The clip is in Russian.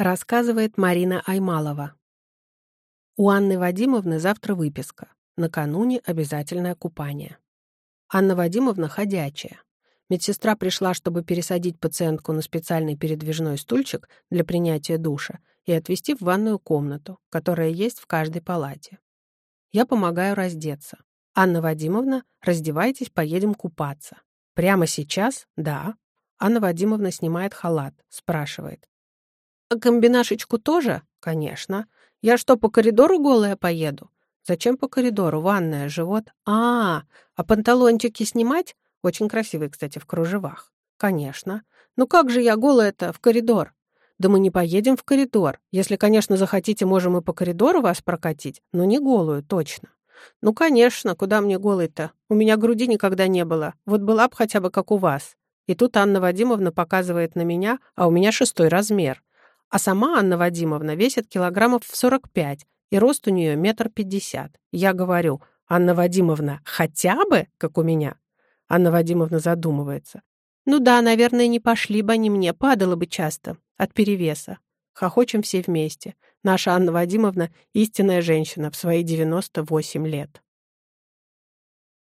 Рассказывает Марина Аймалова. У Анны Вадимовны завтра выписка. Накануне обязательное купание. Анна Вадимовна ходячая. Медсестра пришла, чтобы пересадить пациентку на специальный передвижной стульчик для принятия душа и отвезти в ванную комнату, которая есть в каждой палате. Я помогаю раздеться. «Анна Вадимовна, раздевайтесь, поедем купаться». «Прямо сейчас?» «Да». Анна Вадимовна снимает халат, спрашивает. «А комбинашечку тоже?» «Конечно. Я что, по коридору голая поеду?» «Зачем по коридору? Ванная, живот?» «А, а панталончики снимать?» Очень красивый, кстати, в кружевах. «Конечно. Ну как же я голая-то в коридор?» «Да мы не поедем в коридор. Если, конечно, захотите, можем и по коридору вас прокатить, но не голую, точно». «Ну, конечно, куда мне голой-то? У меня груди никогда не было. Вот была бы хотя бы как у вас». И тут Анна Вадимовна показывает на меня, а у меня шестой размер. А сама Анна Вадимовна весит килограммов в 45, и рост у нее метр пятьдесят. Я говорю, Анна Вадимовна, хотя бы, как у меня? Анна Вадимовна задумывается. Ну да, наверное, не пошли бы они мне, падало бы часто, от перевеса. Хохочем все вместе. Наша Анна Вадимовна — истинная женщина в свои 98 лет.